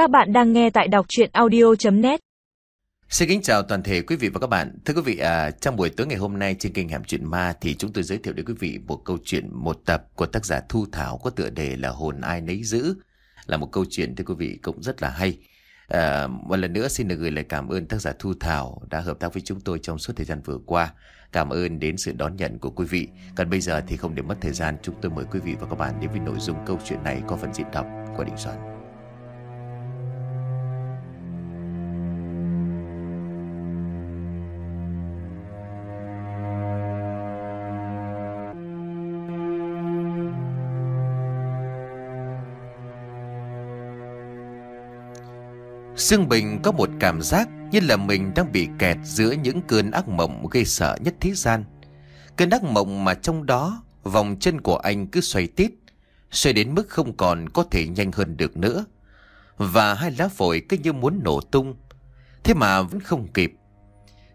Các bạn đang nghe tại đọc chuyện audio.net Xin kính chào toàn thể quý vị và các bạn. Thưa quý vị, à, trong buổi tối ngày hôm nay trên kênh Hẻm Chuyện Ma thì chúng tôi giới thiệu đến quý vị một câu chuyện một tập của tác giả Thu Thảo có tựa đề là Hồn Ai Nấy Giữ. Là một câu chuyện thưa quý vị cũng rất là hay. À, một lần nữa xin được gửi lời cảm ơn tác giả Thu Thảo đã hợp tác với chúng tôi trong suốt thời gian vừa qua. Cảm ơn đến sự đón nhận của quý vị. Còn bây giờ thì không để mất thời gian, chúng tôi mời quý vị và các bạn đến với nội dung câu chuyện này có phần diễn đọc của Đình Soạn. Sương Bình có một cảm giác như là mình đang bị kẹt giữa những cơn ác mộng gây sợ nhất thế gian. Cơn ác mộng mà trong đó vòng chân của anh cứ xoay tít, xoay đến mức không còn có thể nhanh hơn được nữa. Và hai lá phổi cứ như muốn nổ tung, thế mà vẫn không kịp.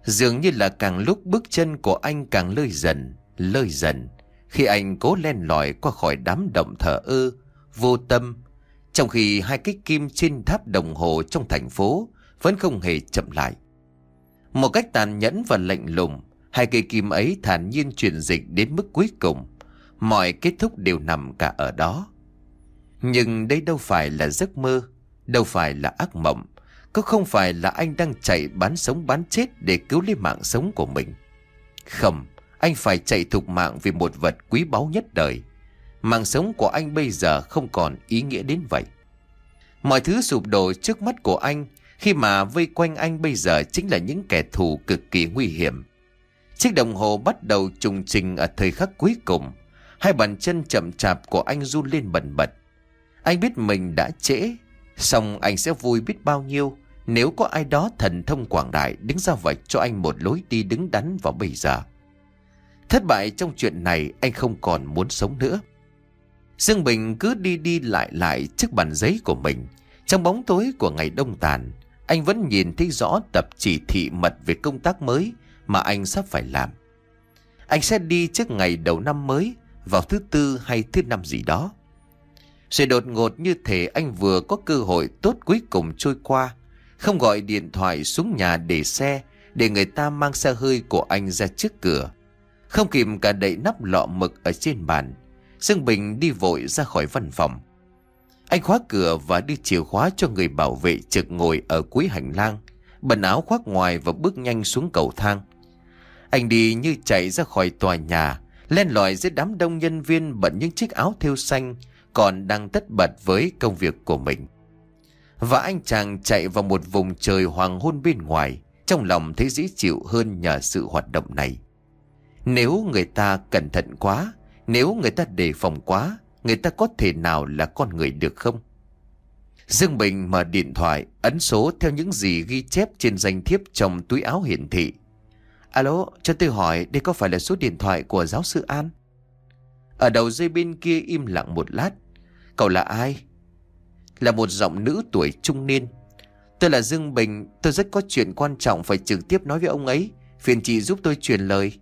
Dường như là càng lúc bước chân của anh càng lơi dần, lơi dần, khi anh cố len lỏi qua khỏi đám động thở ơ, vô tâm, trong khi hai cái kim trên tháp đồng hồ trong thành phố vẫn không hề chậm lại. Một cách tàn nhẫn và lạnh lùng, hai cây kim ấy thản nhiên chuyển dịch đến mức cuối cùng. Mọi kết thúc đều nằm cả ở đó. Nhưng đây đâu phải là giấc mơ, đâu phải là ác mộng. Có không phải là anh đang chạy bán sống bán chết để cứu lấy mạng sống của mình. Không, anh phải chạy thục mạng vì một vật quý báu nhất đời. Mạng sống của anh bây giờ không còn ý nghĩa đến vậy. Mọi thứ sụp đổ trước mắt của anh khi mà vây quanh anh bây giờ chính là những kẻ thù cực kỳ nguy hiểm. Chiếc đồng hồ bắt đầu trùng trình ở thời khắc cuối cùng. Hai bàn chân chậm chạp của anh run lên bần bật. Anh biết mình đã trễ, xong anh sẽ vui biết bao nhiêu nếu có ai đó thần thông quảng đại đứng ra vạch cho anh một lối đi đứng đắn vào bây giờ. Thất bại trong chuyện này anh không còn muốn sống nữa. Dương Bình cứ đi đi lại lại trước bàn giấy của mình. Trong bóng tối của ngày đông tàn, anh vẫn nhìn thấy rõ tập chỉ thị mật về công tác mới mà anh sắp phải làm. Anh sẽ đi trước ngày đầu năm mới, vào thứ tư hay thứ năm gì đó. Rồi đột ngột như thể anh vừa có cơ hội tốt cuối cùng trôi qua, không gọi điện thoại xuống nhà để xe, để người ta mang xe hơi của anh ra trước cửa. Không kìm cả đậy nắp lọ mực ở trên bàn, Dương Bình đi vội ra khỏi văn phòng. Anh khóa cửa và đưa chìa khóa cho người bảo vệ trực ngồi ở cuối hành lang, Bẩn áo khoác ngoài và bước nhanh xuống cầu thang. Anh đi như chạy ra khỏi tòa nhà, len lỏi giữa đám đông nhân viên bận những chiếc áo thêu xanh, còn đang tất bật với công việc của mình. Và anh chàng chạy vào một vùng trời hoàng hôn bên ngoài, trong lòng thấy dễ chịu hơn nhờ sự hoạt động này. Nếu người ta cẩn thận quá, nếu người ta đề phòng quá, người ta có thể nào là con người được không? Dương Bình mở điện thoại, ấn số theo những gì ghi chép trên danh thiếp trong túi áo hiển thị. Alo, cho tôi hỏi đây có phải là số điện thoại của giáo sư An? Ở đầu dây bên kia im lặng một lát. Cậu là ai? Là một giọng nữ tuổi trung niên. Tôi là Dương Bình, tôi rất có chuyện quan trọng phải trực tiếp nói với ông ấy. Phiền chị giúp tôi truyền lời.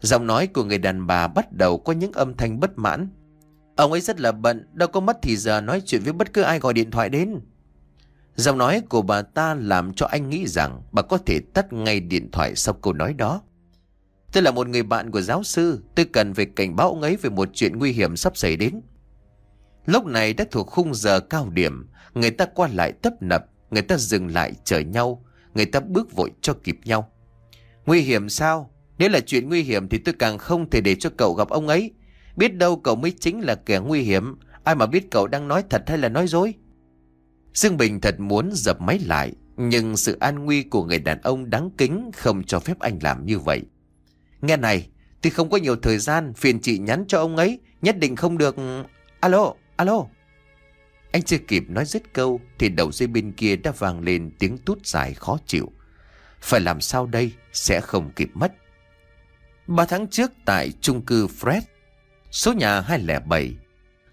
Giọng nói của người đàn bà bắt đầu có những âm thanh bất mãn. Ông ấy rất là bận, đâu có mất thì giờ nói chuyện với bất cứ ai gọi điện thoại đến. Giọng nói của bà ta làm cho anh nghĩ rằng bà có thể tắt ngay điện thoại sau câu nói đó. Tôi là một người bạn của giáo sư, tôi cần phải cảnh báo ông ấy về một chuyện nguy hiểm sắp xảy đến. Lúc này đã thuộc khung giờ cao điểm, người ta qua lại tấp nập, người ta dừng lại chờ nhau, người ta bước vội cho kịp nhau. Nguy hiểm sao? Nếu là chuyện nguy hiểm thì tôi càng không thể để cho cậu gặp ông ấy. Biết đâu cậu mới chính là kẻ nguy hiểm. Ai mà biết cậu đang nói thật hay là nói dối. Dương Bình thật muốn dập máy lại. Nhưng sự an nguy của người đàn ông đáng kính không cho phép anh làm như vậy. Nghe này, tôi không có nhiều thời gian. Phiền chị nhắn cho ông ấy. Nhất định không được... Alo, alo. Anh chưa kịp nói dứt câu thì đầu dây bên kia đã vang lên tiếng tút dài khó chịu. Phải làm sao đây? Sẽ không kịp mất. Ba tháng trước tại trung cư Fred, số nhà 207,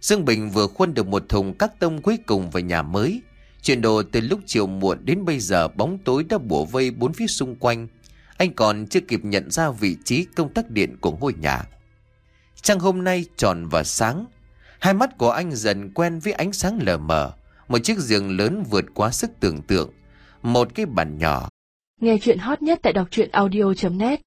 Dương Bình vừa khuân được một thùng các tông cuối cùng về nhà mới. Chuyển đồ từ lúc chiều muộn đến bây giờ bóng tối đã bủa vây bốn phía xung quanh. Anh còn chưa kịp nhận ra vị trí công tắc điện của ngôi nhà. Trăng hôm nay tròn và sáng. Hai mắt của anh dần quen với ánh sáng lờ mờ. Một chiếc giường lớn vượt quá sức tưởng tượng Một cái bàn nhỏ Nghe chuyện hot nhất tại đọc truyện audio.net